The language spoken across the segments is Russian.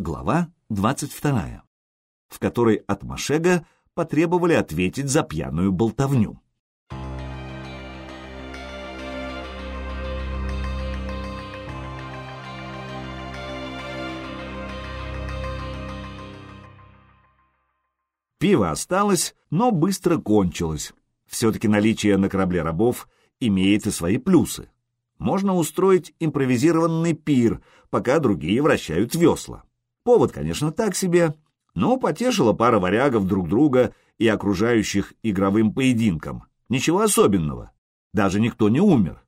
Глава 22, в которой от Машега потребовали ответить за пьяную болтовню. Пиво осталось, но быстро кончилось. Все-таки наличие на корабле рабов имеет и свои плюсы. Можно устроить импровизированный пир, пока другие вращают весла. Повод, конечно, так себе, но потешила пара варягов друг друга и окружающих игровым поединком. Ничего особенного. Даже никто не умер.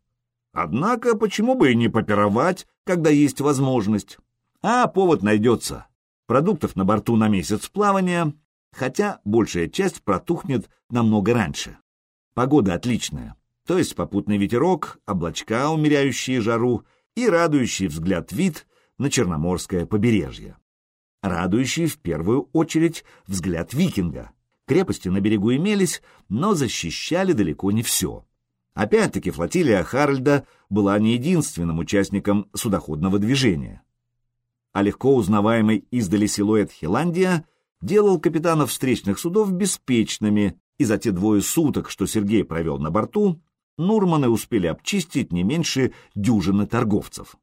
Однако, почему бы и не попировать, когда есть возможность? А повод найдется. Продуктов на борту на месяц плавания, хотя большая часть протухнет намного раньше. Погода отличная, то есть попутный ветерок, облачка, умеряющие жару, и радующий взгляд вид на Черноморское побережье. Радующий в первую очередь взгляд викинга. Крепости на берегу имелись, но защищали далеко не все. Опять-таки флотилия Харальда была не единственным участником судоходного движения. А легко узнаваемый издали силуэт Хиландия делал капитанов встречных судов беспечными, и за те двое суток, что Сергей провел на борту, Нурманы успели обчистить не меньше дюжины торговцев.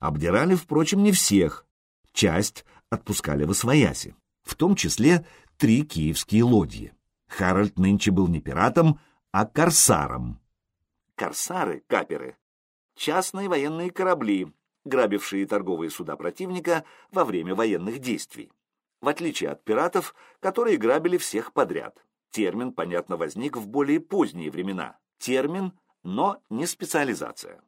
Обдирали, впрочем, не всех. Часть отпускали в освояси, в том числе три киевские лодьи. Харальд нынче был не пиратом, а корсаром. Корсары, каперы, частные военные корабли, грабившие торговые суда противника во время военных действий. В отличие от пиратов, которые грабили всех подряд. Термин, понятно, возник в более поздние времена. Термин, но не специализация.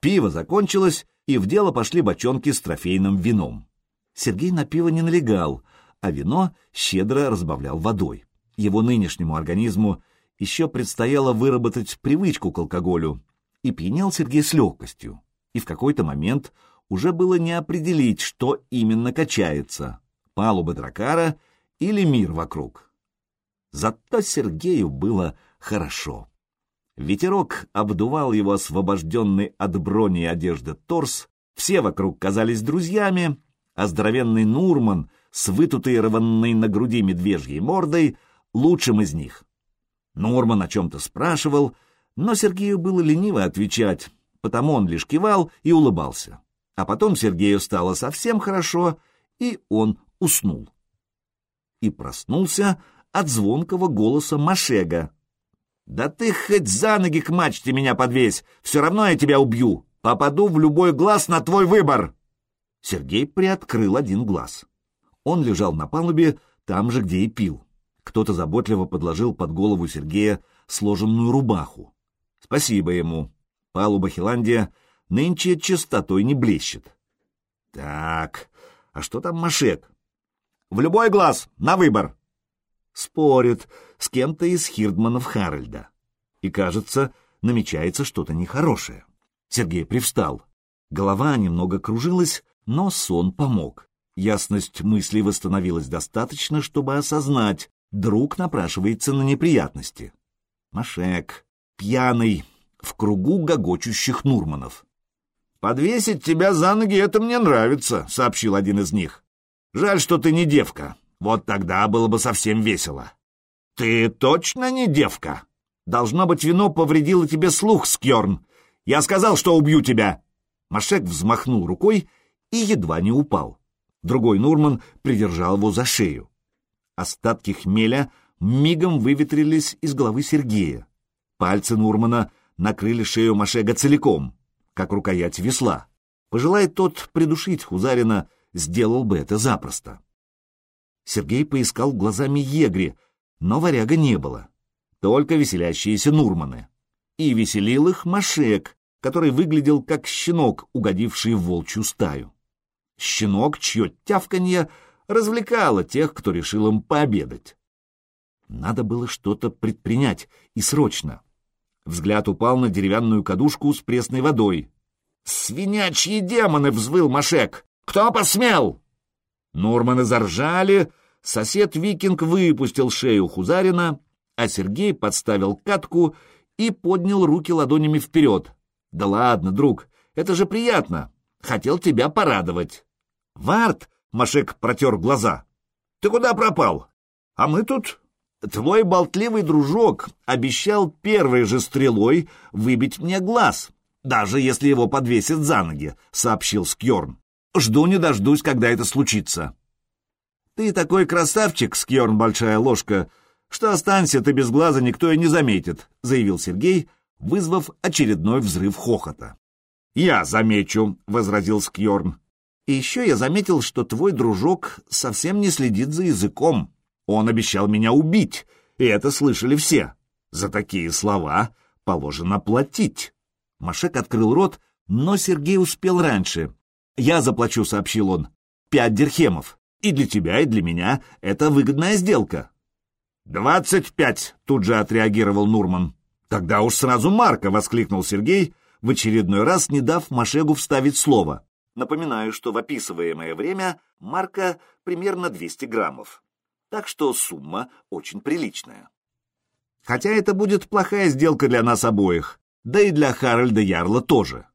Пиво закончилось, и в дело пошли бочонки с трофейным вином. Сергей на пиво не налегал, а вино щедро разбавлял водой. Его нынешнему организму еще предстояло выработать привычку к алкоголю, и пьянел Сергей с легкостью. И в какой-то момент уже было не определить, что именно качается — палуба дракара или мир вокруг. Зато Сергею было хорошо. Ветерок обдувал его освобожденный от брони и одежды торс, все вокруг казались друзьями, а здоровенный Нурман с вытатуированной на груди медвежьей мордой лучшим из них. Нурман о чем-то спрашивал, но Сергею было лениво отвечать, потому он лишь кивал и улыбался. А потом Сергею стало совсем хорошо, и он уснул. И проснулся от звонкого голоса Машега. «Да ты хоть за ноги к мачте меня подвесь, все равно я тебя убью, попаду в любой глаз на твой выбор!» Сергей приоткрыл один глаз. Он лежал на палубе, там же, где и пил. Кто-то заботливо подложил под голову Сергея сложенную рубаху. Спасибо ему. Палуба Хиландия нынче чистотой не блещет. Так, а что там Машек? В любой глаз, на выбор. Спорит с кем-то из хирдманов Харальда. И, кажется, намечается что-то нехорошее. Сергей привстал. Голова немного кружилась, но сон помог. Ясность мыслей восстановилась достаточно, чтобы осознать, друг напрашивается на неприятности. Машек, пьяный, в кругу гогочущих Нурманов. «Подвесить тебя за ноги — это мне нравится», — сообщил один из них. «Жаль, что ты не девка. Вот тогда было бы совсем весело». «Ты точно не девка? Должно быть, вино повредило тебе слух, Скьорн. Я сказал, что убью тебя!» Машек взмахнул рукой и едва не упал. Другой Нурман придержал его за шею. Остатки хмеля мигом выветрились из головы Сергея. Пальцы Нурмана накрыли шею Машега целиком, как рукоять весла. Пожелает тот придушить Хузарина, сделал бы это запросто. Сергей поискал глазами егри, но варяга не было. Только веселящиеся Нурманы. И веселил их Машек, который выглядел как щенок, угодивший в волчью стаю. Щенок, чье тявканье развлекало тех, кто решил им пообедать. Надо было что-то предпринять, и срочно. Взгляд упал на деревянную кадушку с пресной водой. «Свинячьи демоны!» — взвыл Машек. «Кто посмел?» Норманы заржали, сосед-викинг выпустил шею Хузарина, а Сергей подставил катку и поднял руки ладонями вперед. «Да ладно, друг, это же приятно. Хотел тебя порадовать». «Вард!» — Машек протер глаза. «Ты куда пропал? А мы тут...» «Твой болтливый дружок обещал первой же стрелой выбить мне глаз, даже если его подвесят за ноги», — сообщил Скьорн. «Жду не дождусь, когда это случится». «Ты такой красавчик, Скьорн Большая Ложка, что останься ты без глаза, никто и не заметит», — заявил Сергей, вызвав очередной взрыв хохота. «Я замечу», — возразил Скьорн. «И еще я заметил, что твой дружок совсем не следит за языком. Он обещал меня убить, и это слышали все. За такие слова положено платить». Машек открыл рот, но Сергей успел раньше. «Я заплачу», — сообщил он. «Пять дирхемов. И для тебя, и для меня это выгодная сделка». «Двадцать пять!» — тут же отреагировал Нурман. «Тогда уж сразу Марка!» — воскликнул Сергей, в очередной раз не дав Машегу вставить слово. Напоминаю, что в описываемое время марка примерно 200 граммов. Так что сумма очень приличная. Хотя это будет плохая сделка для нас обоих, да и для Харальда Ярла тоже.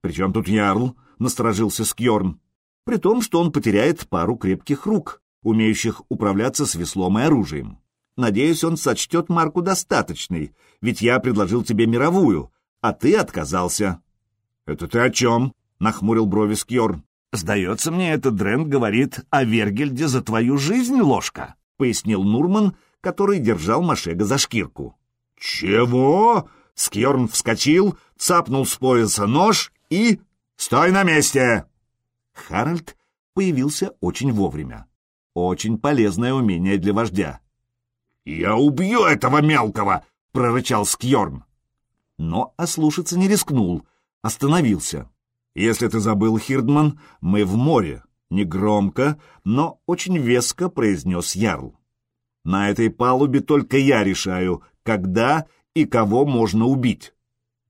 Причем тут Ярл, насторожился Скьорн, при том, что он потеряет пару крепких рук, умеющих управляться с веслом и оружием. Надеюсь, он сочтет марку достаточной, ведь я предложил тебе мировую, а ты отказался. — Это ты о чем? — нахмурил брови Скьор. — Сдается мне, этот Дрент говорит о Вергельде за твою жизнь, ложка, — пояснил Нурман, который держал Машега за шкирку. — Чего? — Скьорн вскочил, цапнул с пояса нож и... — Стой на месте! Харальд появился очень вовремя. Очень полезное умение для вождя. «Я убью этого мелкого!» — прорычал Скьорн но ослушаться не рискнул, остановился. «Если ты забыл, Хирдман, мы в море», — негромко, но очень веско произнес Ярл. «На этой палубе только я решаю, когда и кого можно убить».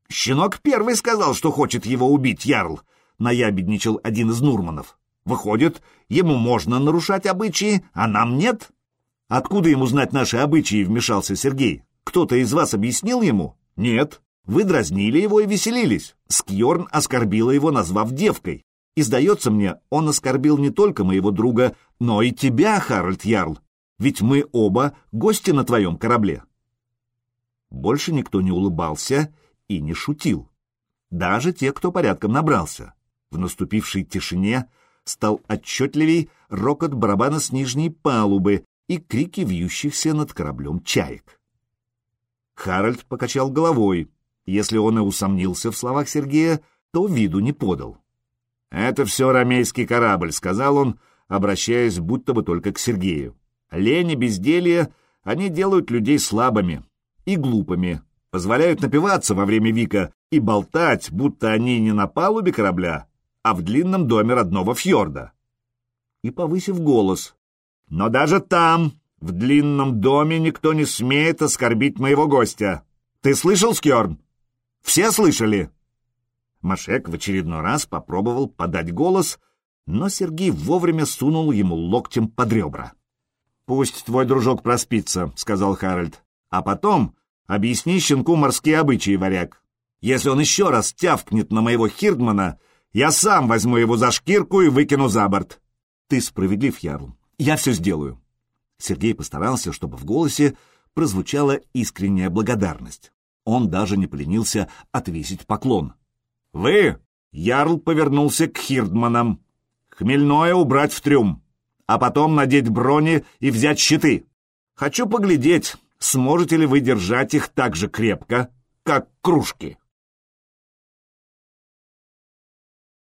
«Щенок первый сказал, что хочет его убить, Ярл», — наябедничал один из Нурманов. «Выходит, ему можно нарушать обычаи, а нам нет?» «Откуда ему знать наши обычаи?» — вмешался Сергей. «Кто-то из вас объяснил ему?» «Нет». Вы дразнили его и веселились. Скьорн оскорбила его, назвав девкой. И, сдается мне, он оскорбил не только моего друга, но и тебя, Харальд Ярл. Ведь мы оба гости на твоем корабле. Больше никто не улыбался и не шутил. Даже те, кто порядком набрался. В наступившей тишине стал отчетливей рокот барабана с нижней палубы и крики вьющихся над кораблем чаек. Харальд покачал головой, если он и усомнился в словах Сергея, то виду не подал. «Это все ромейский корабль», — сказал он, обращаясь будто бы только к Сергею. «Лень и безделье, они делают людей слабыми и глупыми, позволяют напиваться во время Вика и болтать, будто они не на палубе корабля, а в длинном доме родного фьорда». И повысив голос. «Но даже там, в длинном доме, никто не смеет оскорбить моего гостя. Ты слышал, Скьорн?» Все слышали?» Машек в очередной раз попробовал подать голос, но Сергей вовремя сунул ему локтем под ребра. «Пусть твой дружок проспится», — сказал Харальд. «А потом объясни щенку морские обычаи, варяг. Если он еще раз тявкнет на моего Хирдмана, я сам возьму его за шкирку и выкину за борт». «Ты справедлив, Ярл. Я все сделаю». Сергей постарался, чтобы в голосе прозвучала искренняя благодарность. Он даже не поленился отвесить поклон. «Вы!» — Ярл повернулся к Хирдманам. «Хмельное убрать в трюм, а потом надеть брони и взять щиты. Хочу поглядеть, сможете ли вы держать их так же крепко, как кружки».